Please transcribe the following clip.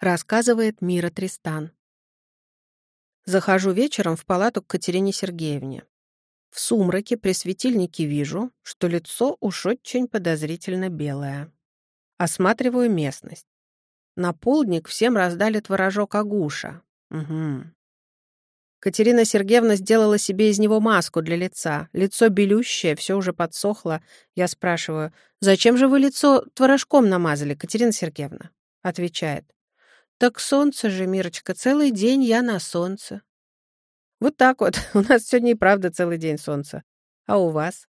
Рассказывает Мира Тристан. Захожу вечером в палату к Катерине Сергеевне. В сумраке при светильнике вижу, что лицо уж очень подозрительно белое. Осматриваю местность. На полдник всем раздали творожок агуша. Угу. Катерина Сергеевна сделала себе из него маску для лица. Лицо белющее, все уже подсохло. Я спрашиваю, «Зачем же вы лицо творожком намазали, Катерина Сергеевна?» Отвечает, «Так солнце же, Мирочка, целый день я на солнце». Вот так вот. У нас сегодня и правда целый день солнца. А у вас?